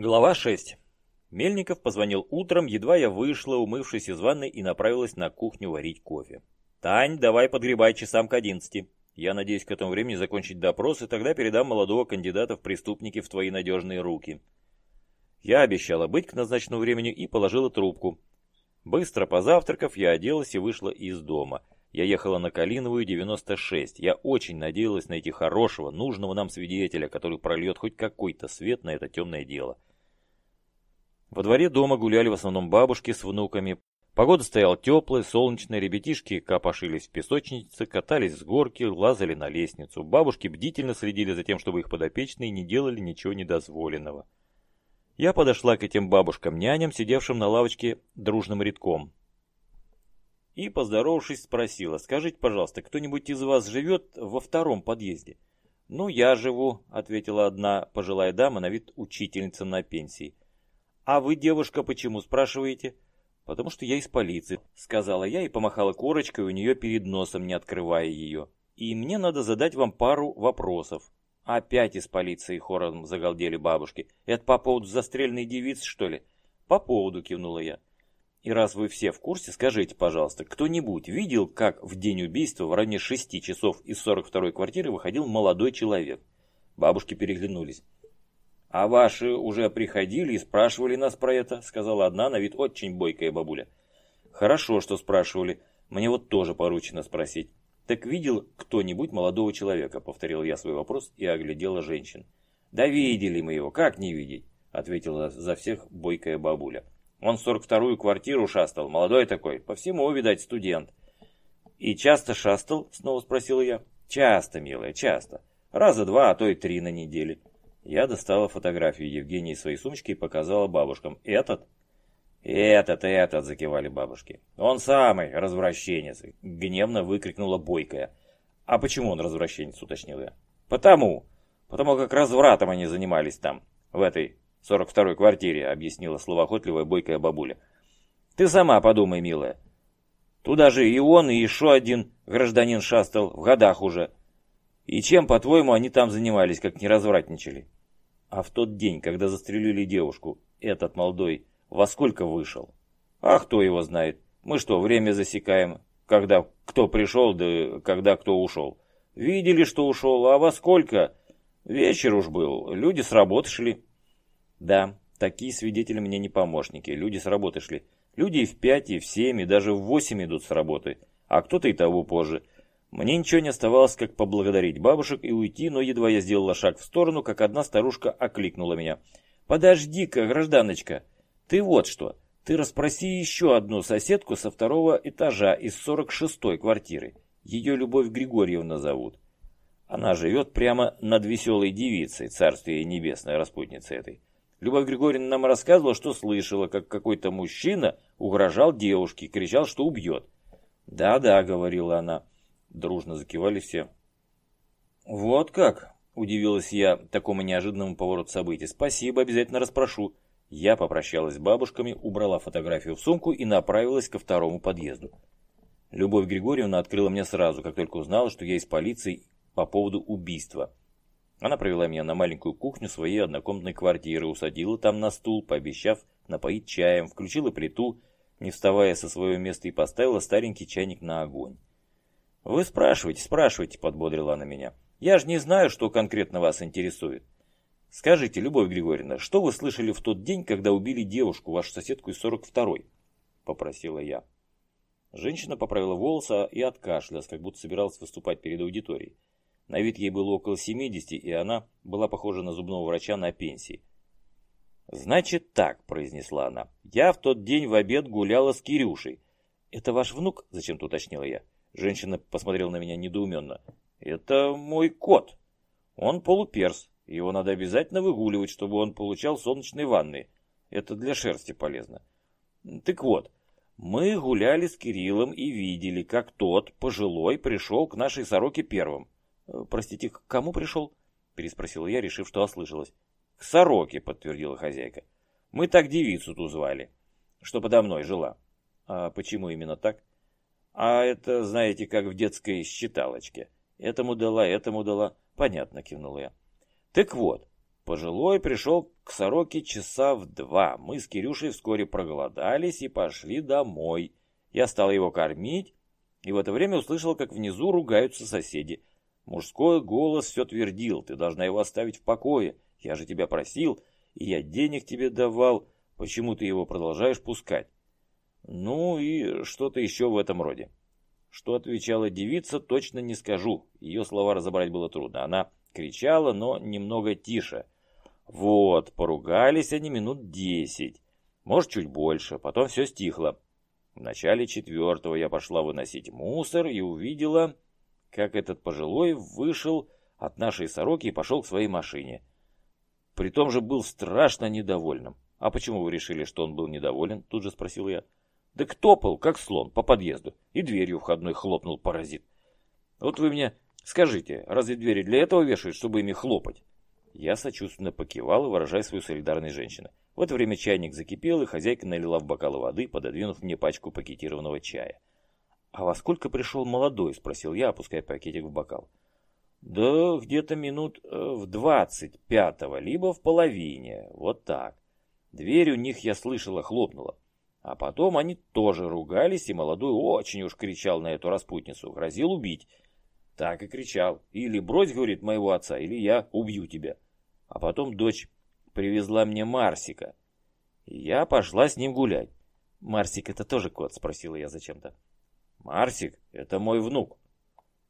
Глава 6. Мельников позвонил утром, едва я вышла, умывшись из ванной, и направилась на кухню варить кофе. «Тань, давай подгребай часам к одиннадцати. Я надеюсь к этому времени закончить допрос, и тогда передам молодого кандидата в преступники в твои надежные руки». Я обещала быть к назначенному времени и положила трубку. Быстро позавтракав, я оделась и вышла из дома. Я ехала на Калиновую, 96. Я очень надеялась найти хорошего, нужного нам свидетеля, который прольет хоть какой-то свет на это темное дело. Во дворе дома гуляли в основном бабушки с внуками. Погода стояла теплая, солнечная, ребятишки копошились в песочнице, катались с горки, лазали на лестницу. Бабушки бдительно следили за тем, чтобы их подопечные не делали ничего недозволенного. Я подошла к этим бабушкам-няням, сидевшим на лавочке дружным рядком. И, поздоровавшись, спросила, скажите, пожалуйста, кто-нибудь из вас живет во втором подъезде? «Ну, я живу», — ответила одна пожилая дама, на вид учительница на пенсии. «А вы, девушка, почему спрашиваете?» «Потому что я из полиции», — сказала я и помахала корочкой у нее перед носом, не открывая ее. «И мне надо задать вам пару вопросов». «Опять из полиции», — хором загалдели бабушки. «Это по поводу застреленной девицы, что ли?» «По поводу», — кивнула я. «И раз вы все в курсе, скажите, пожалуйста, кто-нибудь видел, как в день убийства в районе шести часов из 42-й квартиры выходил молодой человек?» Бабушки переглянулись. «А ваши уже приходили и спрашивали нас про это», — сказала одна на вид очень бойкая бабуля. «Хорошо, что спрашивали. Мне вот тоже поручено спросить. Так видел кто-нибудь молодого человека?» — повторил я свой вопрос и оглядела женщин. «Да видели мы его, как не видеть?» — ответила за всех бойкая бабуля. «Он сорок вторую квартиру шастал, молодой такой, по всему, видать, студент». «И часто шастал?» — снова спросила я. «Часто, милая, часто. Раза два, а то и три на неделе». Я достала фотографию Евгении из своей сумочки и показала бабушкам. «Этот?» «Этот, этот!» – закивали бабушки. «Он самый развращенец!» – гневно выкрикнула Бойкая. «А почему он развращенец?» – уточнил я. «Потому! Потому как развратом они занимались там, в этой 42-й квартире», – объяснила словоохотливая Бойкая бабуля. «Ты сама подумай, милая. Туда же и он, и еще один гражданин шастал, в годах уже. И чем, по-твоему, они там занимались, как не развратничали?» А в тот день, когда застрелили девушку, этот молодой во сколько вышел? А кто его знает? Мы что, время засекаем, когда кто пришел, да когда кто ушел? Видели, что ушел, а во сколько? Вечер уж был, люди с работы шли. Да, такие свидетели мне не помощники, люди с работы шли. Люди и в пять, и в семь, и даже в восемь идут с работы, а кто-то и того позже. Мне ничего не оставалось, как поблагодарить бабушек и уйти, но едва я сделала шаг в сторону, как одна старушка окликнула меня. «Подожди-ка, гражданочка, ты вот что, ты расспроси еще одну соседку со второго этажа из 46-й квартиры. Ее Любовь Григорьевна зовут. Она живет прямо над веселой девицей, царствие небесное, распутница этой. Любовь Григорьевна нам рассказывала, что слышала, как какой-то мужчина угрожал девушке, кричал, что убьет. «Да-да», — говорила она, — Дружно закивали все. «Вот как?» – удивилась я такому неожиданному повороту событий. «Спасибо, обязательно расспрошу». Я попрощалась с бабушками, убрала фотографию в сумку и направилась ко второму подъезду. Любовь Григорьевна открыла мне сразу, как только узнала, что я из полиции по поводу убийства. Она провела меня на маленькую кухню своей однокомнатной квартиры, усадила там на стул, пообещав напоить чаем, включила плиту, не вставая со своего места и поставила старенький чайник на огонь. «Вы спрашивайте, спрашивайте», — подбодрила она меня. «Я же не знаю, что конкретно вас интересует. Скажите, Любовь Григорьевна, что вы слышали в тот день, когда убили девушку, вашу соседку из 42-й?» — попросила я. Женщина поправила волосы и откашлялась, как будто собиралась выступать перед аудиторией. На вид ей было около 70, и она была похожа на зубного врача на пенсии. «Значит так», — произнесла она, — «я в тот день в обед гуляла с Кирюшей». «Это ваш внук?» — зачем-то уточнила я. Женщина посмотрела на меня недоуменно. «Это мой кот. Он полуперс. Его надо обязательно выгуливать, чтобы он получал солнечные ванны. Это для шерсти полезно. Так вот, мы гуляли с Кириллом и видели, как тот, пожилой, пришел к нашей сороке первым. Э, «Простите, к кому пришел?» – переспросила я, решив, что ослышалась. «К сороке», – подтвердила хозяйка. «Мы так девицу ту звали, что подо мной жила». «А почему именно так?» А это, знаете, как в детской считалочке. Этому дала, этому дала. Понятно, кивнул я. Так вот, Пожилой пришел к сороке часа в два. Мы с Кирюшей вскоре проголодались и пошли домой. Я стал его кормить, и в это время услышал, как внизу ругаются соседи. Мужской голос все твердил, ты должна его оставить в покое. Я же тебя просил, и я денег тебе давал. Почему ты его продолжаешь пускать? Ну и что-то еще в этом роде. Что отвечала девица, точно не скажу. Ее слова разобрать было трудно. Она кричала, но немного тише. Вот, поругались они минут десять, может, чуть больше, потом все стихло. В начале четвертого я пошла выносить мусор и увидела, как этот пожилой вышел от нашей сороки и пошел к своей машине. При том же был страшно недовольным. «А почему вы решили, что он был недоволен?» Тут же спросил я. «Да топал, как слон, по подъезду, и дверью входной хлопнул паразит. Вот вы мне скажите, разве двери для этого вешают, чтобы ими хлопать?» Я сочувственно покивал, выражая свою солидарность женщины. В это время чайник закипел, и хозяйка налила в бокалы воды, пододвинув мне пачку пакетированного чая. «А во сколько пришел молодой?» – спросил я, опуская пакетик в бокал. «Да где-то минут э, в двадцать пятого, либо в половине, вот так. Дверь у них, я слышала, хлопнула. А потом они тоже ругались, и молодой очень уж кричал на эту распутницу, грозил убить. Так и кричал. Или брось, говорит, моего отца, или я убью тебя. А потом дочь привезла мне Марсика. И я пошла с ним гулять. «Марсик, это тоже кот?» – спросила я зачем-то. «Марсик – это мой внук».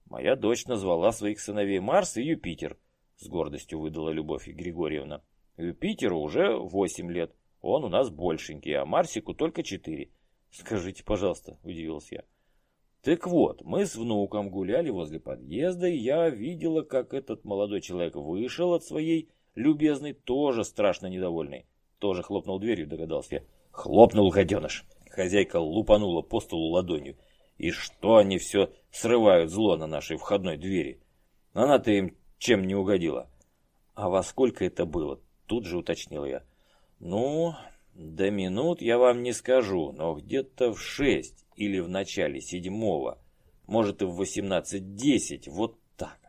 Моя дочь назвала своих сыновей Марс и Юпитер, с гордостью выдала Любовь Григорьевна. Юпитеру уже восемь лет, он у нас большенький, а Марсику только четыре. Скажите, пожалуйста, удивился я. Так вот, мы с внуком гуляли возле подъезда, и я видела, как этот молодой человек вышел от своей Любезный тоже страшно недовольный. Тоже хлопнул дверью, догадался я. Хлопнул гаденыш. Хозяйка лупанула по столу ладонью. И что они все срывают зло на нашей входной двери? Она-то им чем не угодила. А во сколько это было? Тут же уточнил я. Ну, до минут я вам не скажу, но где-то в шесть или в начале седьмого, может и в восемнадцать десять, вот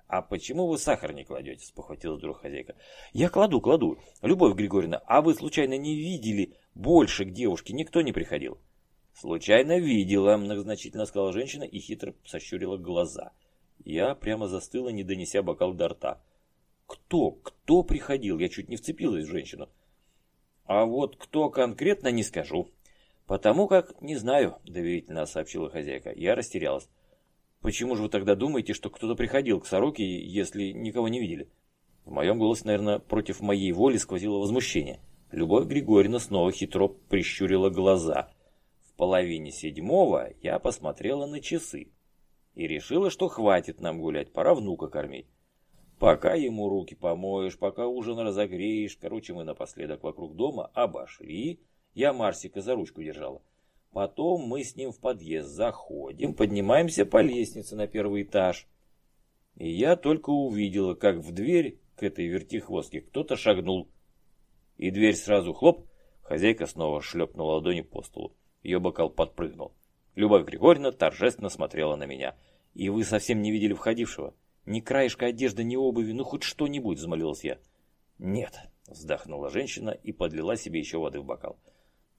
«А почему вы сахар не кладете?» – спохватилась вдруг хозяйка. «Я кладу, кладу. Любовь Григорьевна, а вы случайно не видели больше к девушке? Никто не приходил?» «Случайно видела», – многозначительно сказала женщина и хитро сощурила глаза. Я прямо застыла, не донеся бокал до рта. «Кто? Кто приходил?» Я чуть не вцепилась в женщину. «А вот кто конкретно, не скажу. Потому как не знаю», – доверительно сообщила хозяйка. Я растерялась. Почему же вы тогда думаете, что кто-то приходил к сороке, если никого не видели? В моем голосе, наверное, против моей воли сквозило возмущение. Любовь Григорьевна снова хитро прищурила глаза. В половине седьмого я посмотрела на часы и решила, что хватит нам гулять, пора внука кормить. Пока ему руки помоешь, пока ужин разогреешь. Короче, мы напоследок вокруг дома обошли. Я Марсика за ручку держала. Потом мы с ним в подъезд заходим, поднимаемся по лестнице на первый этаж. И я только увидела, как в дверь к этой вертихвостке кто-то шагнул. И дверь сразу хлоп, хозяйка снова шлепнула ладони по столу. Ее бокал подпрыгнул. Любовь Григорьевна торжественно смотрела на меня. «И вы совсем не видели входившего? Ни краешка одежды, ни обуви, ну хоть что-нибудь», — взмолилась я. «Нет», — вздохнула женщина и подлила себе еще воды в бокал.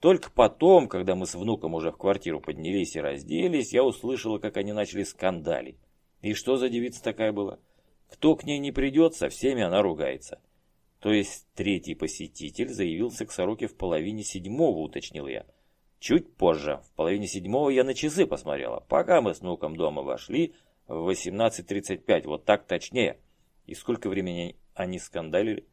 Только потом, когда мы с внуком уже в квартиру поднялись и разделись, я услышала, как они начали скандалить. И что за девица такая была? Кто к ней не придет, со всеми она ругается. То есть третий посетитель заявился к сороке в половине седьмого, уточнил я. Чуть позже, в половине седьмого я на часы посмотрела. Пока мы с внуком дома вошли, в 18.35, вот так точнее. И сколько времени они скандалили?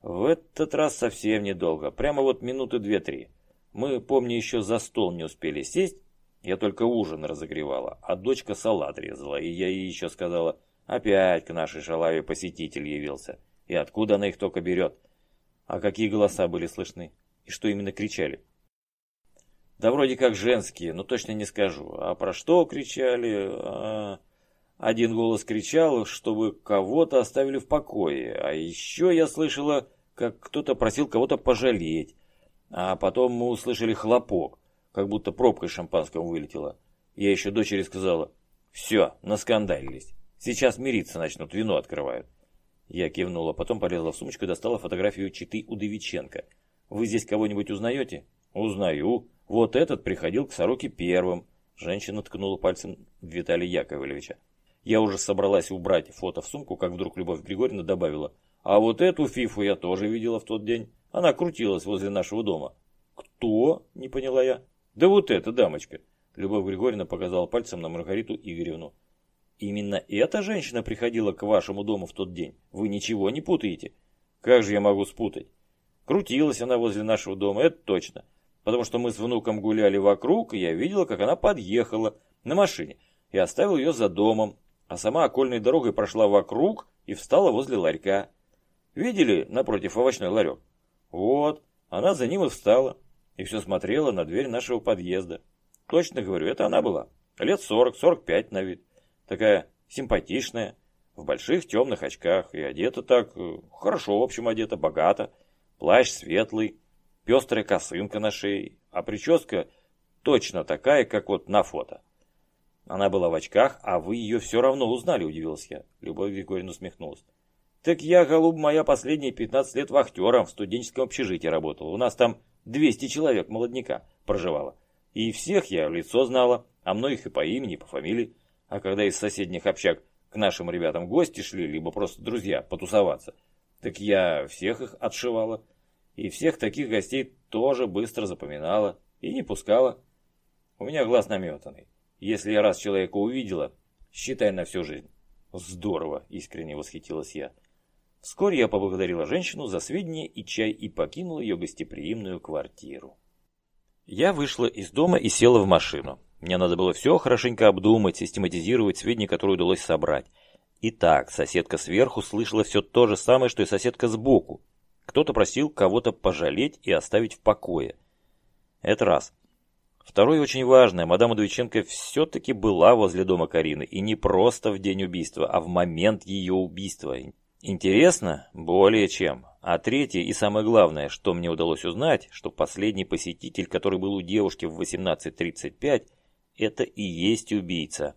В этот раз совсем недолго, прямо вот минуты две-три. Мы, помню, еще за стол не успели сесть, я только ужин разогревала, а дочка салат резала, и я ей еще сказала, опять к нашей шалаве посетитель явился. И откуда она их только берет? А какие голоса были слышны? И что именно кричали? Да вроде как женские, но точно не скажу. А про что кричали? А... Один голос кричал, чтобы кого-то оставили в покое. А еще я слышала, как кто-то просил кого-то пожалеть. А потом мы услышали хлопок, как будто пробка из шампанского вылетела. Я еще дочери сказала, все, наскандалились. Сейчас мириться начнут, вино открывают. Я кивнула, потом полезла в сумочку и достала фотографию Читы Удовиченко. «Вы здесь кого-нибудь узнаете?» «Узнаю. Вот этот приходил к Сороке первым». Женщина ткнула пальцем Виталия Яковлевича. Я уже собралась убрать фото в сумку, как вдруг Любовь Григорьевна добавила. «А вот эту фифу я тоже видела в тот день. Она крутилась возле нашего дома». «Кто?» – не поняла я. «Да вот эта дамочка». Любовь Григорьевна показала пальцем на Маргариту Игоревну. Именно эта женщина приходила к вашему дому в тот день. Вы ничего не путаете. Как же я могу спутать? Крутилась она возле нашего дома, это точно. Потому что мы с внуком гуляли вокруг, и я видела, как она подъехала на машине и оставил ее за домом, а сама окольной дорогой прошла вокруг и встала возле ларька. Видели напротив овощной ларек? Вот, она за ним и встала, и все смотрела на дверь нашего подъезда. Точно говорю, это она была. Лет сорок, сорок пять на вид. Такая симпатичная, в больших темных очках и одета так, э, хорошо, в общем, одета, богато. Плащ светлый, пестрая косынка на шее, а прическа точно такая, как вот на фото. Она была в очках, а вы ее все равно узнали, удивился я. Любовь Григорьевна усмехнулась. Так я, голуб моя, последние 15 лет вахтером в студенческом общежитии работал. У нас там 200 человек молодняка проживало. И всех я в лицо знала, а многих и по имени, и по фамилии. А когда из соседних общак к нашим ребятам гости шли, либо просто друзья потусоваться, так я всех их отшивала. И всех таких гостей тоже быстро запоминала и не пускала. У меня глаз наметанный. Если я раз человека увидела, считай на всю жизнь. Здорово, искренне восхитилась я. Вскоре я поблагодарила женщину за сведения и чай и покинула ее гостеприимную квартиру. Я вышла из дома и села в машину. Мне надо было все хорошенько обдумать, систематизировать сведения, которые удалось собрать. Итак, соседка сверху слышала все то же самое, что и соседка сбоку. Кто-то просил кого-то пожалеть и оставить в покое. Это раз. Второе очень важное. Мадам Удовиченко все-таки была возле дома Карины. И не просто в день убийства, а в момент ее убийства. Интересно? Более чем. А третье и самое главное, что мне удалось узнать, что последний посетитель, который был у девушки в 18.35, это и есть убийца.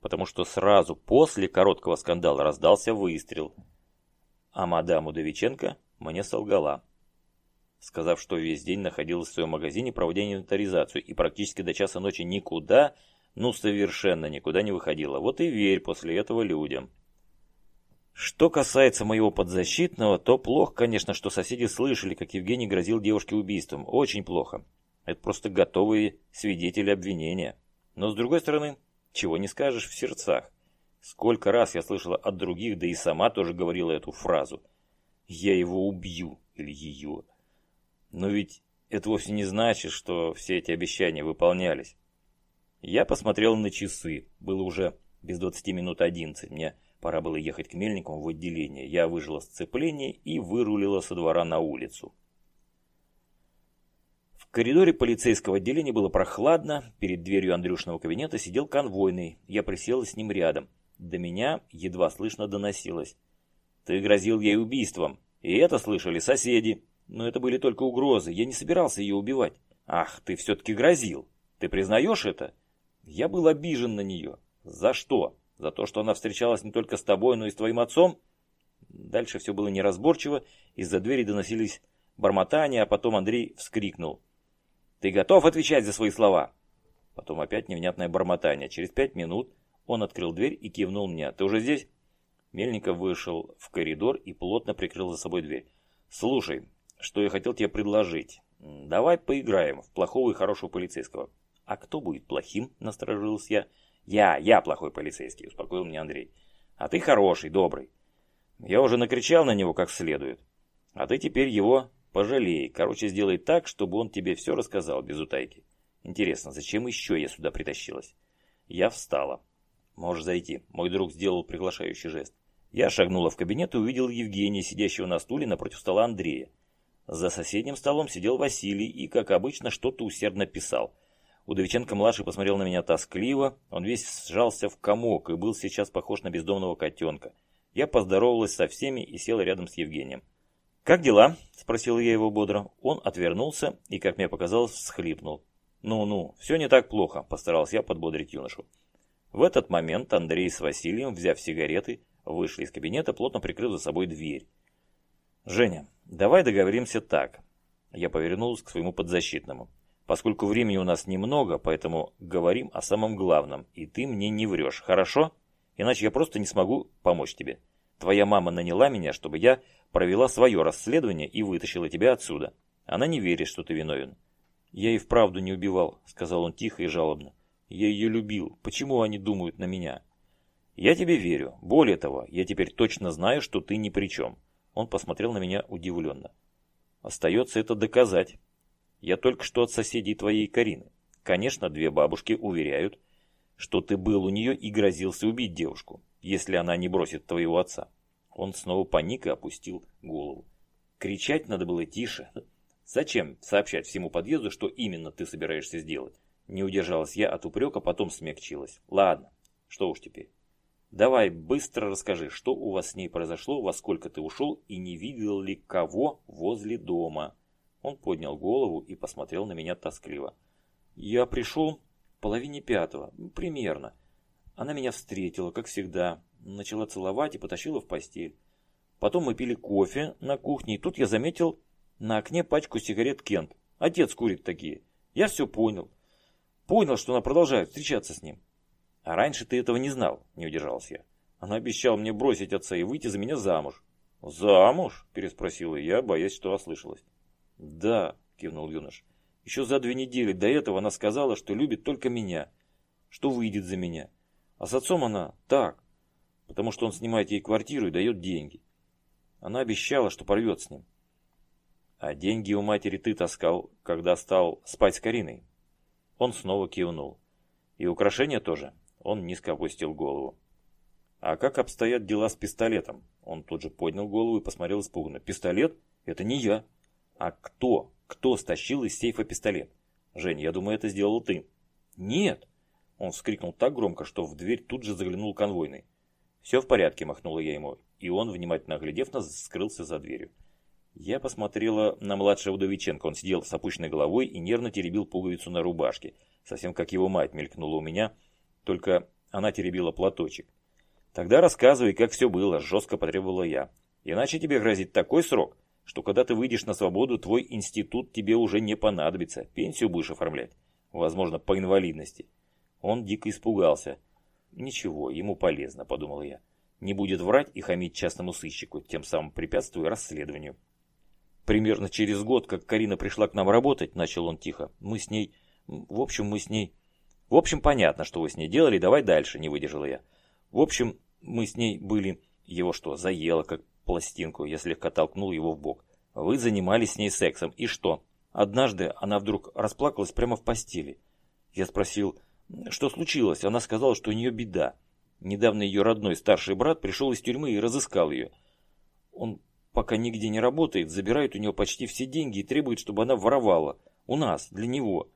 Потому что сразу после короткого скандала раздался выстрел. А мадам Удовиченко мне солгала, сказав, что весь день находилась в своем магазине, проводя инвентаризацию, и практически до часа ночи никуда, ну совершенно никуда не выходила. Вот и верь после этого людям. Что касается моего подзащитного, то плохо, конечно, что соседи слышали, как Евгений грозил девушке убийством. Очень плохо. Это просто готовые свидетели обвинения. Но с другой стороны, чего не скажешь в сердцах. Сколько раз я слышала от других, да и сама тоже говорила эту фразу. «Я его убью» или «ее». Но ведь это вовсе не значит, что все эти обещания выполнялись. Я посмотрел на часы. Было уже без 20 минут 11. Мне пора было ехать к Мельникову в отделение. Я выжила сцепление и вырулила со двора на улицу. В коридоре полицейского отделения было прохладно, перед дверью Андрюшного кабинета сидел конвойный, я присела с ним рядом. До меня едва слышно доносилось. «Ты грозил ей убийством, и это слышали соседи. Но это были только угрозы, я не собирался ее убивать. Ах, ты все-таки грозил. Ты признаешь это?» Я был обижен на нее. За что? За то, что она встречалась не только с тобой, но и с твоим отцом? Дальше все было неразборчиво, из-за двери доносились бормотания, а потом Андрей вскрикнул. Ты готов отвечать за свои слова?» Потом опять невнятное бормотание. Через пять минут он открыл дверь и кивнул мне. «Ты уже здесь?» Мельников вышел в коридор и плотно прикрыл за собой дверь. «Слушай, что я хотел тебе предложить. Давай поиграем в плохого и хорошего полицейского». «А кто будет плохим?» – насторожился я. «Я, я плохой полицейский», – успокоил меня Андрей. «А ты хороший, добрый. Я уже накричал на него как следует. А ты теперь его Пожалей. Короче, сделай так, чтобы он тебе все рассказал без утайки. Интересно, зачем еще я сюда притащилась? Я встала. Можешь зайти. Мой друг сделал приглашающий жест. Я шагнула в кабинет и увидел Евгения, сидящего на стуле напротив стола Андрея. За соседним столом сидел Василий и, как обычно, что-то усердно писал. Удовиченко-младший посмотрел на меня тоскливо, он весь сжался в комок и был сейчас похож на бездомного котенка. Я поздоровалась со всеми и села рядом с Евгением. «Как дела?» – спросил я его бодро. Он отвернулся и, как мне показалось, всхлипнул. «Ну-ну, все не так плохо», – постарался я подбодрить юношу. В этот момент Андрей с Василием, взяв сигареты, вышли из кабинета, плотно прикрыв за собой дверь. «Женя, давай договоримся так». Я повернулся к своему подзащитному. «Поскольку времени у нас немного, поэтому говорим о самом главном, и ты мне не врешь, хорошо? Иначе я просто не смогу помочь тебе. Твоя мама наняла меня, чтобы я провела свое расследование и вытащила тебя отсюда. Она не верит, что ты виновен». «Я и вправду не убивал», — сказал он тихо и жалобно. «Я ее любил. Почему они думают на меня?» «Я тебе верю. Более того, я теперь точно знаю, что ты ни при чем». Он посмотрел на меня удивленно. «Остается это доказать. Я только что от соседей твоей Карины. Конечно, две бабушки уверяют, что ты был у нее и грозился убить девушку, если она не бросит твоего отца». Он снова паник и опустил голову. Кричать надо было тише. Зачем сообщать всему подъезду, что именно ты собираешься сделать? Не удержалась я от упрека, потом смягчилась. Ладно, что уж теперь. Давай быстро расскажи, что у вас с ней произошло, во сколько ты ушел и не видел ли кого возле дома. Он поднял голову и посмотрел на меня тоскливо. Я пришел в половине пятого, примерно. Она меня встретила, как всегда, начала целовать и потащила в постель. Потом мы пили кофе на кухне, и тут я заметил на окне пачку сигарет Кент. Отец курит такие. Я все понял. Понял, что она продолжает встречаться с ним. А раньше ты этого не знал, не удержался я. Она обещала мне бросить отца и выйти за меня замуж. Замуж? Переспросила я, боясь, что ослышалась. Да, кивнул юнош. Еще за две недели до этого она сказала, что любит только меня, что выйдет за меня. А с отцом она так, потому что он снимает ей квартиру и дает деньги. Она обещала, что порвет с ним. А деньги у матери ты таскал, когда стал спать с Кариной. Он снова кивнул. И украшения тоже. Он низко опустил голову. «А как обстоят дела с пистолетом?» Он тут же поднял голову и посмотрел испуганно. «Пистолет? Это не я». «А кто? Кто стащил из сейфа пистолет?» «Жень, я думаю, это сделал ты». «Нет!» Он вскрикнул так громко, что в дверь тут же заглянул конвойный. «Все в порядке», махнула я ему, и он, внимательно оглядев нас, скрылся за дверью. Я посмотрела на младшего Удовиченко. Он сидел с опущенной головой и нервно теребил пуговицу на рубашке. Совсем как его мать мелькнула у меня – только она теребила платочек. «Тогда рассказывай, как все было», – жестко потребовала я. «Иначе тебе грозит такой срок, что когда ты выйдешь на свободу, твой институт тебе уже не понадобится. Пенсию будешь оформлять. Возможно, по инвалидности». Он дико испугался. «Ничего, ему полезно», – подумал я. «Не будет врать и хамить частному сыщику, тем самым препятствуя расследованию». Примерно через год, как Карина пришла к нам работать, начал он тихо, мы с ней... В общем, мы с ней... В общем, понятно, что вы с ней делали, давай дальше, не выдержала я. В общем, мы с ней были... Его что, заело, как пластинку, я слегка толкнул его в бок. Вы занимались с ней сексом, и что? Однажды она вдруг расплакалась прямо в постели. Я спросил, что случилось? Она сказала, что у нее беда. Недавно ее родной старший брат пришел из тюрьмы и разыскал ее. Он пока нигде не работает, забирает у нее почти все деньги и требует, чтобы она воровала. У нас, для него.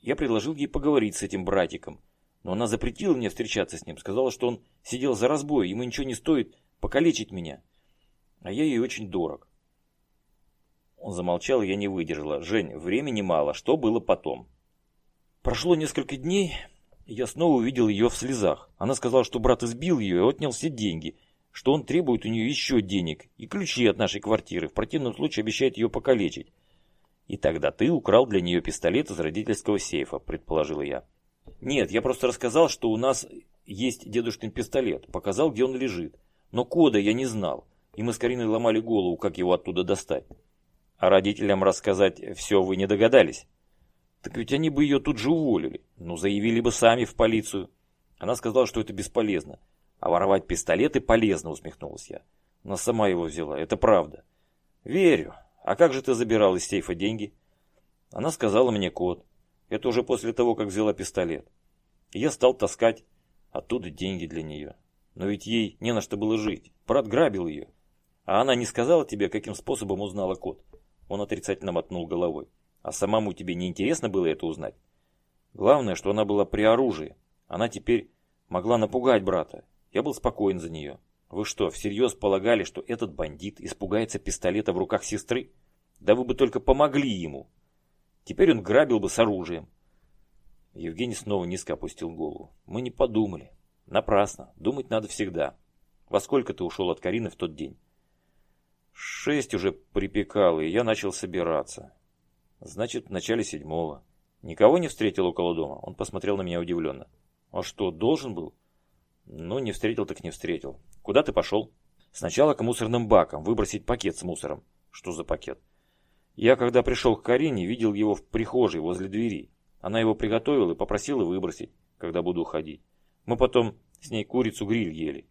Я предложил ей поговорить с этим братиком, но она запретила мне встречаться с ним, сказала, что он сидел за разбой, ему ничего не стоит покалечить меня. А я ей очень дорог. Он замолчал, я не выдержала. «Жень, времени мало, что было потом?» Прошло несколько дней, и я снова увидел ее в слезах. Она сказала, что брат избил ее и отнял все деньги, что он требует у нее еще денег и ключи от нашей квартиры, в противном случае обещает ее покалечить. «И тогда ты украл для нее пистолет из родительского сейфа», – предположила я. «Нет, я просто рассказал, что у нас есть дедушкин пистолет, показал, где он лежит. Но кода я не знал, и мы с Кариной ломали голову, как его оттуда достать. А родителям рассказать все вы не догадались? Так ведь они бы ее тут же уволили, ну заявили бы сами в полицию. Она сказала, что это бесполезно. А воровать пистолеты полезно, усмехнулась я. Она сама его взяла, это правда. Верю, «А как же ты забирал из сейфа деньги?» Она сказала мне код. Это уже после того, как взяла пистолет. И я стал таскать оттуда деньги для нее. Но ведь ей не на что было жить. Брат грабил ее. А она не сказала тебе, каким способом узнала код? Он отрицательно мотнул головой. А самому тебе не интересно было это узнать? Главное, что она была при оружии. Она теперь могла напугать брата. Я был спокоен за нее. Вы что, всерьез полагали, что этот бандит испугается пистолета в руках сестры? Да вы бы только помогли ему. Теперь он грабил бы с оружием. Евгений снова низко опустил голову. Мы не подумали. Напрасно. Думать надо всегда. Во сколько ты ушел от Карины в тот день? Шесть уже припекало, и я начал собираться. Значит, в начале седьмого. Никого не встретил около дома? Он посмотрел на меня удивленно. А что, должен был? Ну, не встретил так не встретил. Куда ты пошел? Сначала к мусорным бакам, выбросить пакет с мусором. Что за пакет? Я, когда пришел к Карине, видел его в прихожей возле двери. Она его приготовила и попросила выбросить, когда буду уходить. Мы потом с ней курицу-гриль ели.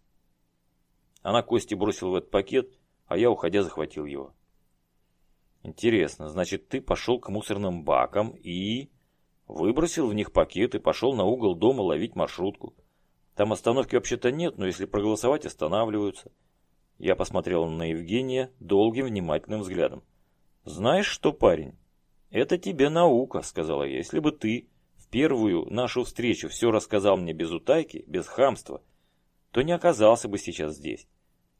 Она кости бросила в этот пакет, а я, уходя, захватил его. Интересно, значит, ты пошел к мусорным бакам и... Выбросил в них пакет и пошел на угол дома ловить маршрутку. Там остановки вообще-то нет, но если проголосовать, останавливаются. Я посмотрел на Евгения долгим внимательным взглядом. «Знаешь что, парень, это тебе наука», — сказала я. «Если бы ты в первую нашу встречу все рассказал мне без утайки, без хамства, то не оказался бы сейчас здесь.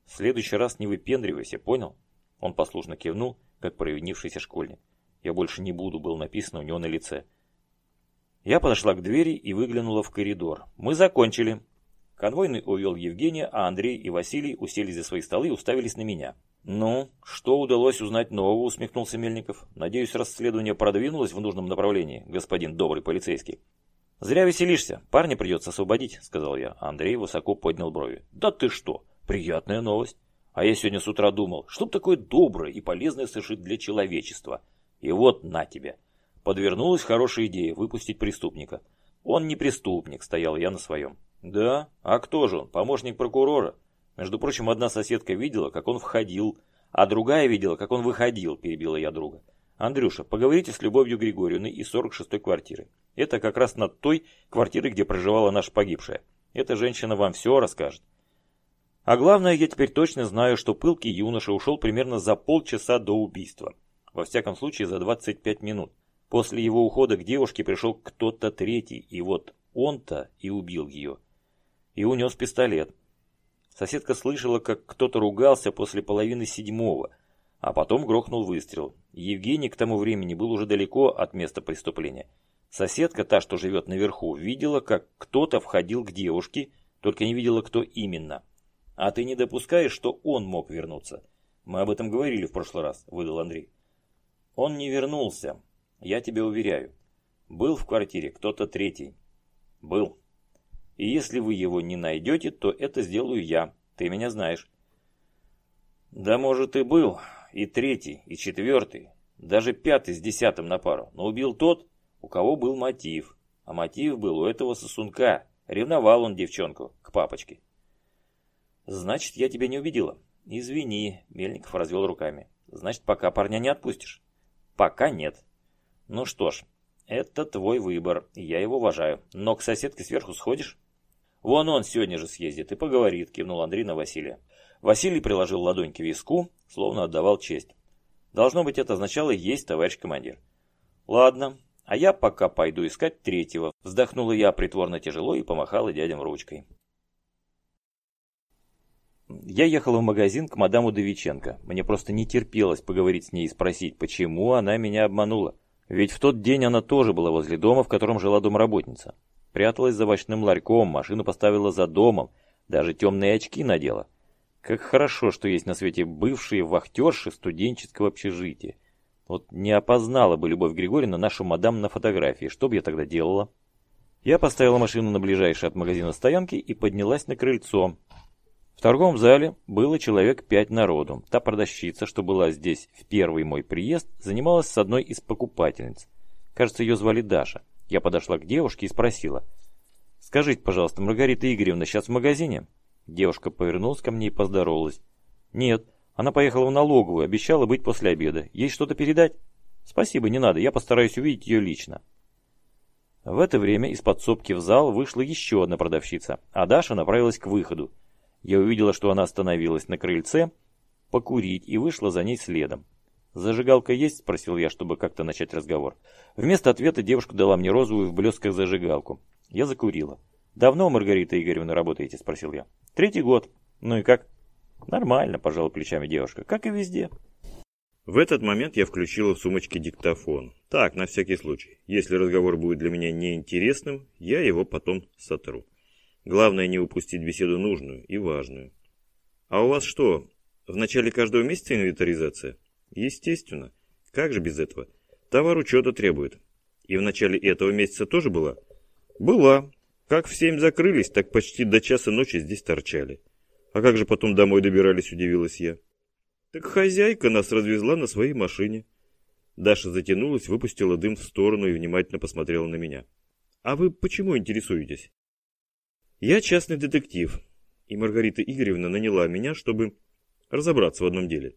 В следующий раз не выпендривайся, понял?» Он послушно кивнул, как провинившийся школьник. «Я больше не буду», был написано у него на лице. Я подошла к двери и выглянула в коридор. «Мы закончили». Конвойный увел Евгения, а Андрей и Василий уселись за свои столы и уставились на меня. «Ну, что удалось узнать нового?» – усмехнулся Мельников. «Надеюсь, расследование продвинулось в нужном направлении, господин добрый полицейский». «Зря веселишься. Парня придется освободить», – сказал я. Андрей высоко поднял брови. «Да ты что? Приятная новость. А я сегодня с утра думал, что такое доброе и полезное совершить для человечества. И вот на тебе. Подвернулась хорошая идея выпустить преступника. Он не преступник, стоял я на своем. Да? А кто же он? Помощник прокурора? Между прочим, одна соседка видела, как он входил, а другая видела, как он выходил, перебила я друга. Андрюша, поговорите с Любовью Григорьевной из 46-й квартиры. Это как раз над той квартирой, где проживала наша погибшая. Эта женщина вам все расскажет. А главное, я теперь точно знаю, что пылкий юноша ушел примерно за полчаса до убийства. Во всяком случае, за 25 минут. После его ухода к девушке пришел кто-то третий, и вот он-то и убил ее. И унес пистолет. Соседка слышала, как кто-то ругался после половины седьмого, а потом грохнул выстрел. Евгений к тому времени был уже далеко от места преступления. Соседка, та, что живет наверху, видела, как кто-то входил к девушке, только не видела, кто именно. А ты не допускаешь, что он мог вернуться? Мы об этом говорили в прошлый раз, выдал Андрей. Он не вернулся, я тебе уверяю. Был в квартире кто-то третий. Был. И если вы его не найдете, то это сделаю я. Ты меня знаешь. Да может и был. И третий, и четвертый. Даже пятый с десятым на пару. Но убил тот, у кого был мотив. А мотив был у этого сосунка. Ревновал он девчонку к папочке. Значит, я тебя не убедила. Извини, Мельников развел руками. Значит, пока парня не отпустишь? Пока нет. Ну что ж, это твой выбор, я его уважаю. Но к соседке сверху сходишь? «Вон он сегодня же съездит и поговорит», – кивнул Андрей на Василия. Василий приложил ладонь к виску, словно отдавал честь. Должно быть, это означало «есть, товарищ командир». «Ладно, а я пока пойду искать третьего», – вздохнула я притворно тяжело и помахала дядям ручкой. Я ехала в магазин к мадаму Довиченко. Мне просто не терпелось поговорить с ней и спросить, почему она меня обманула. Ведь в тот день она тоже была возле дома, в котором жила домработница. Пряталась за овощным ларьком, машину поставила за домом, даже темные очки надела. Как хорошо, что есть на свете бывшие вахтерши студенческого общежития. Вот не опознала бы Любовь Григорьевна нашу мадам на фотографии, что бы я тогда делала? Я поставила машину на ближайшей от магазина стоянке и поднялась на крыльцо. В торговом зале было человек пять народу. Та продавщица, что была здесь в первый мой приезд, занималась с одной из покупательниц. Кажется, ее звали Даша. Я подошла к девушке и спросила. «Скажите, пожалуйста, Маргарита Игоревна сейчас в магазине?» Девушка повернулась ко мне и поздоровалась. «Нет, она поехала в налоговую, обещала быть после обеда. Есть что-то передать?» «Спасибо, не надо, я постараюсь увидеть ее лично». В это время из подсобки в зал вышла еще одна продавщица, а Даша направилась к выходу. Я увидела, что она остановилась на крыльце покурить и вышла за ней следом. «Зажигалка есть?» – спросил я, чтобы как-то начать разговор. Вместо ответа девушка дала мне розовую в блестках зажигалку. Я закурила. «Давно, Маргарита Игоревна, работаете?» – спросил я. «Третий год. Ну и как?» «Нормально», – пожала плечами девушка. «Как и везде». В этот момент я включила в сумочке диктофон. Так, на всякий случай. Если разговор будет для меня неинтересным, я его потом сотру. Главное не упустить беседу нужную и важную. А у вас что, в начале каждого месяца инвентаризация? Естественно. Как же без этого? Товар учета требует. И в начале этого месяца тоже была? Была. Как в семь закрылись, так почти до часа ночи здесь торчали. А как же потом домой добирались, удивилась я. Так хозяйка нас развезла на своей машине. Даша затянулась, выпустила дым в сторону и внимательно посмотрела на меня. А вы почему интересуетесь? Я частный детектив, и Маргарита Игоревна наняла меня, чтобы разобраться в одном деле.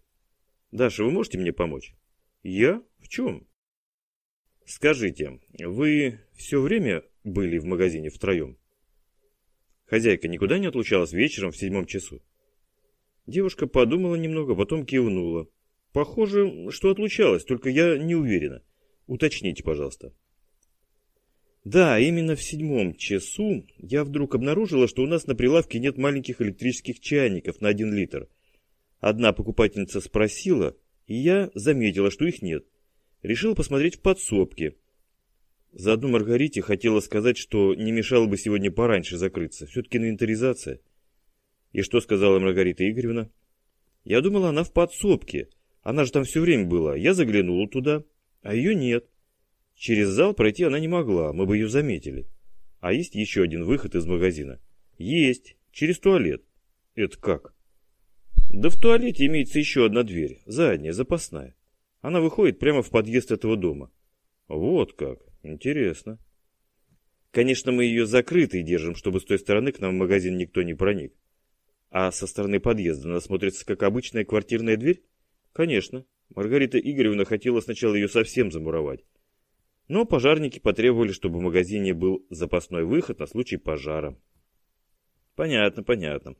Даша, вы можете мне помочь? Я? В чем? Скажите, вы все время были в магазине втроем? Хозяйка никуда не отлучалась вечером в седьмом часу? Девушка подумала немного, потом кивнула. Похоже, что отлучалась, только я не уверена. Уточните, пожалуйста. Да, именно в седьмом часу я вдруг обнаружила, что у нас на прилавке нет маленьких электрических чайников на один литр. Одна покупательница спросила, и я заметила, что их нет. Решила посмотреть в подсобке. Заодно Маргарите хотела сказать, что не мешало бы сегодня пораньше закрыться. Все-таки инвентаризация. И что сказала Маргарита Игоревна? Я думала, она в подсобке. Она же там все время была. Я заглянула туда, а ее нет. Через зал пройти она не могла, мы бы ее заметили. А есть еще один выход из магазина? Есть, через туалет. Это как? Да в туалете имеется еще одна дверь, задняя, запасная. Она выходит прямо в подъезд этого дома. Вот как, интересно. Конечно, мы ее закрытой держим, чтобы с той стороны к нам в магазин никто не проник. А со стороны подъезда она смотрится как обычная квартирная дверь? Конечно. Маргарита Игоревна хотела сначала ее совсем замуровать. Но пожарники потребовали, чтобы в магазине был запасной выход на случай пожара. Понятно, понятно.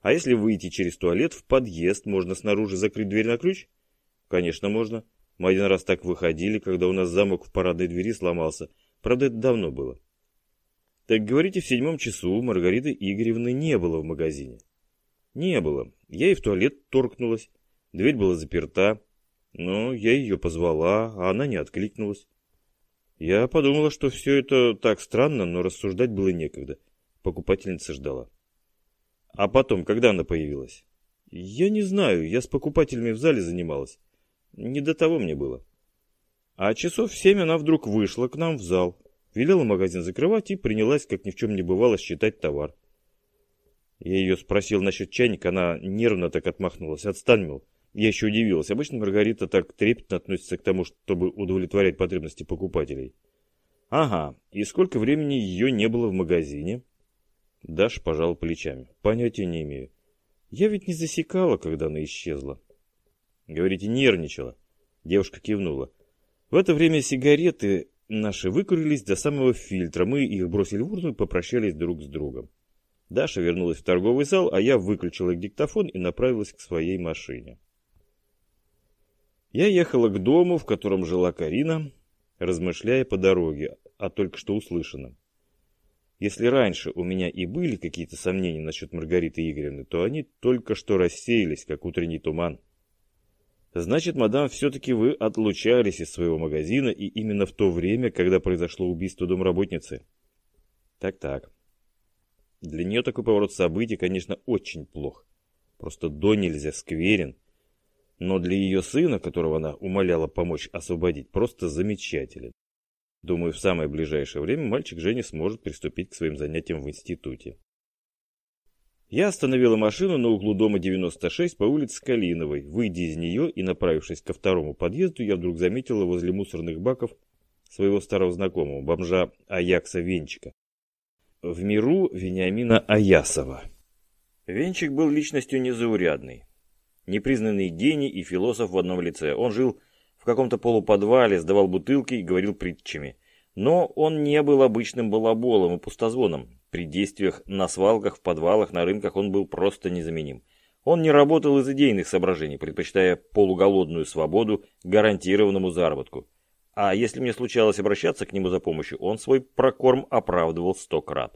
А если выйти через туалет в подъезд, можно снаружи закрыть дверь на ключ? Конечно, можно. Мы один раз так выходили, когда у нас замок в парадной двери сломался. Правда, это давно было. Так говорите, в седьмом часу Маргариты Игоревны не было в магазине. Не было. Я и в туалет торкнулась. Дверь была заперта. Но я ее позвала, а она не откликнулась. Я подумала, что все это так странно, но рассуждать было некогда. Покупательница ждала. А потом, когда она появилась? Я не знаю, я с покупателями в зале занималась. Не до того мне было. А часов в семь она вдруг вышла к нам в зал, велела магазин закрывать и принялась, как ни в чем не бывало, считать товар. Я ее спросил насчет чайника, она нервно так отмахнулась. Отстань, мол. Я еще удивилась. Обычно Маргарита так трепетно относится к тому, чтобы удовлетворять потребности покупателей. Ага, и сколько времени ее не было в магазине? Даша пожал плечами. Понятия не имею. Я ведь не засекала, когда она исчезла. Говорите, нервничала. Девушка кивнула. В это время сигареты наши выкурились до самого фильтра. Мы их бросили в урну и попрощались друг с другом. Даша вернулась в торговый зал, а я выключила диктофон и направилась к своей машине. Я ехала к дому, в котором жила Карина, размышляя по дороге о только что услышанном. Если раньше у меня и были какие-то сомнения насчет Маргариты Игоревны, то они только что рассеялись, как утренний туман. Значит, мадам, все-таки вы отлучались из своего магазина и именно в то время, когда произошло убийство домработницы. Так-так. Для нее такой поворот событий, конечно, очень плох. Просто до нельзя скверен. Но для ее сына, которого она умоляла помочь освободить, просто замечателен. Думаю, в самое ближайшее время мальчик Женя сможет приступить к своим занятиям в институте. Я остановила машину на углу дома 96 по улице Калиновой. Выйдя из нее и направившись ко второму подъезду, я вдруг заметила возле мусорных баков своего старого знакомого, бомжа Аякса Венчика в миру Вениамина Аясова. Венчик был личностью незаурядной. Непризнанный гений и философ в одном лице. Он жил в каком-то полуподвале, сдавал бутылки и говорил притчами. Но он не был обычным балаболом и пустозвоном. При действиях на свалках, в подвалах, на рынках он был просто незаменим. Он не работал из идейных соображений, предпочитая полуголодную свободу гарантированному заработку. А если мне случалось обращаться к нему за помощью, он свой прокорм оправдывал сто крат.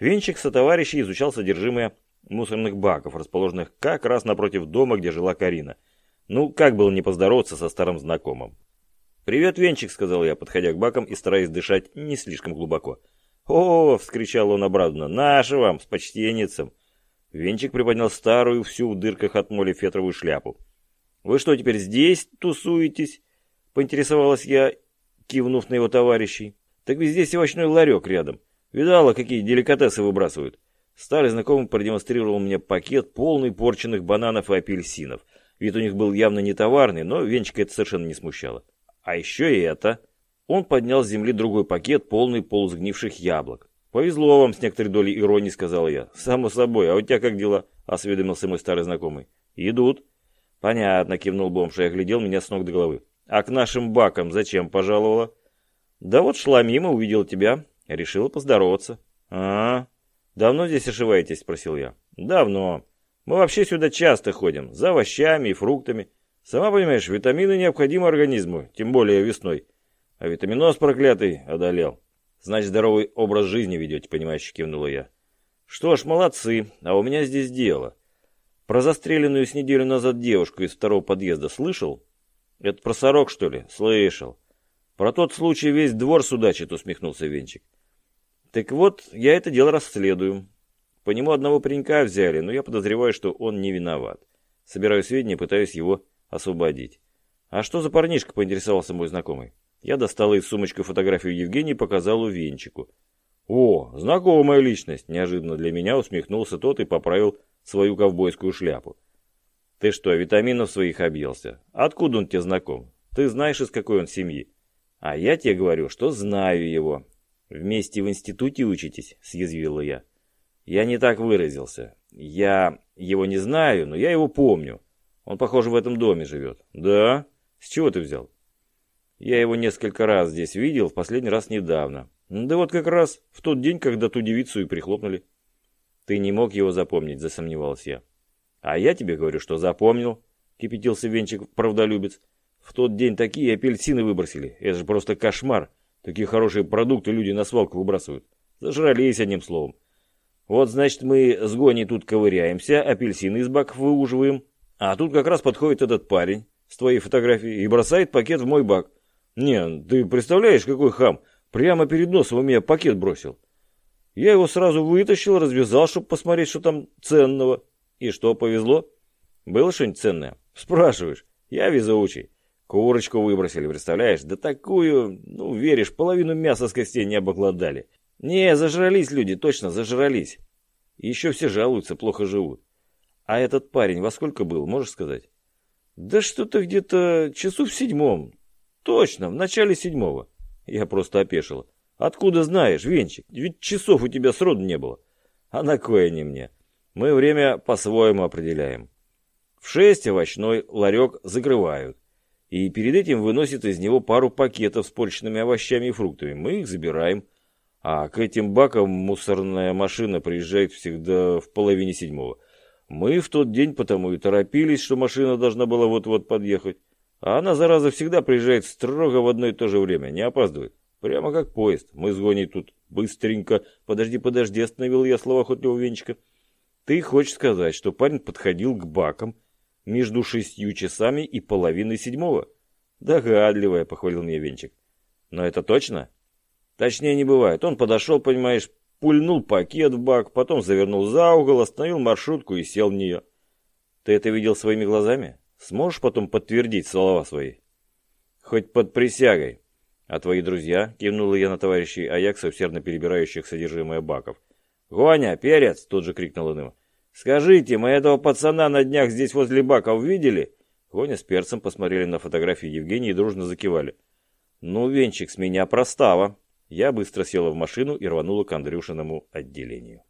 Венчик со товарищей изучал содержимое мусорных баков, расположенных как раз напротив дома, где жила Карина. Ну, как было не поздороваться со старым знакомым? «Привет, Венчик», — сказал я, подходя к бакам и стараясь дышать не слишком глубоко. «О!» — вскричал он обрадованно. «Наши вам, с почтенницем!» Венчик приподнял старую, всю в дырках от моли фетровую шляпу. «Вы что, теперь здесь тусуетесь?» — поинтересовалась я, кивнув на его товарищей. «Так ведь здесь овощной ларек рядом. Видала, какие деликатесы выбрасывают?» Старый знакомый продемонстрировал мне пакет, полный порченных бананов и апельсинов. Вид у них был явно не товарный, но Венчика это совершенно не смущало. А еще и это. Он поднял с земли другой пакет, полный полусгнивших яблок. «Повезло вам с некоторой долей иронии», — сказал я. «Само собой. А у тебя как дела?» — осведомился мой старый знакомый. «Идут». «Понятно», — кивнул бомж и оглядел меня с ног до головы. «А к нашим бакам зачем пожаловала?» «Да вот шла мимо, увидел тебя. Решила поздороваться». «А, давно здесь ошиваетесь?» — спросил я. «Давно. Мы вообще сюда часто ходим. За овощами и фруктами. Сама понимаешь, витамины необходимы организму, тем более весной. А витаминоз проклятый одолел. Значит, здоровый образ жизни ведете, понимаешь, кивнула я. Что ж, молодцы, а у меня здесь дело. Про застреленную с неделю назад девушку из второго подъезда слышал? Это про сорок, что ли? Слышал. Про тот случай весь двор судачит, усмехнулся Венчик. Так вот, я это дело расследую. По нему одного паренька взяли, но я подозреваю, что он не виноват. Собираю сведения, пытаюсь его освободить. А что за парнишка, поинтересовался мой знакомый. Я достала из сумочки фотографию Евгении и показала Венчику. «О, знакомая личность!» – неожиданно для меня усмехнулся тот и поправил свою ковбойскую шляпу. «Ты что, витаминов своих объелся? Откуда он тебе знаком? Ты знаешь, из какой он семьи?» «А я тебе говорю, что знаю его». «Вместе в институте учитесь?» – съязвила я. «Я не так выразился. Я его не знаю, но я его помню. Он, похоже, в этом доме живет». «Да? С чего ты взял?» Я его несколько раз здесь видел, в последний раз недавно. Да вот как раз в тот день, когда ту девицу и прихлопнули. Ты не мог его запомнить, засомневался я. А я тебе говорю, что запомнил, кипятился Венчик правдолюбец. В тот день такие апельсины выбросили. Это же просто кошмар. Такие хорошие продукты люди на свалку выбрасывают. Зажрались одним словом. Вот, значит, мы с Гоней тут ковыряемся, апельсины из баков выуживаем. А тут как раз подходит этот парень с твоей фотографией и бросает пакет в мой бак. «Не, ты представляешь, какой хам? Прямо перед носом у меня пакет бросил. Я его сразу вытащил, развязал, чтобы посмотреть, что там ценного. И что, повезло? Было что-нибудь ценное? Спрашиваешь. Я везучий. Курочку выбросили, представляешь? Да такую, ну, веришь, половину мяса с костей не обокладали. Не, зажрались люди, точно, зажрались. И еще все жалуются, плохо живут. А этот парень во сколько был, можешь сказать? Да что-то где-то часу в седьмом. Точно, в начале седьмого. Я просто опешила. Откуда знаешь, Венчик? Ведь часов у тебя сроду не было. А на кое они мне? Мы время по-своему определяем. В шесть овощной ларек закрывают. И перед этим выносят из него пару пакетов с порченными овощами и фруктами. Мы их забираем. А к этим бакам мусорная машина приезжает всегда в половине седьмого. Мы в тот день потому и торопились, что машина должна была вот-вот подъехать. А она, зараза, всегда приезжает строго в одно и то же время, не опаздывает. Прямо как поезд. Мы с Гоней тут быстренько... Подожди, подожди, остановил я слова охотливого венчика. Ты хочешь сказать, что парень подходил к бакам между шестью часами и половиной седьмого? Догадливая, похвалил меня Венчик. Но это точно? Точнее не бывает. Он подошел, понимаешь, пульнул пакет в бак, потом завернул за угол, остановил маршрутку и сел в нее. Ты это видел своими глазами? Сможешь потом подтвердить слова свои? Хоть под присягой. А твои друзья? Кивнула я на товарищей Аякса, усердно перебирающих содержимое баков. Гоня, перец! Тут же крикнул он ему. Скажите, мы этого пацана на днях здесь возле баков видели? Гоня с перцем посмотрели на фотографию Евгении и дружно закивали. Ну, венчик с меня простава. Я быстро села в машину и рванула к Андрюшиному отделению.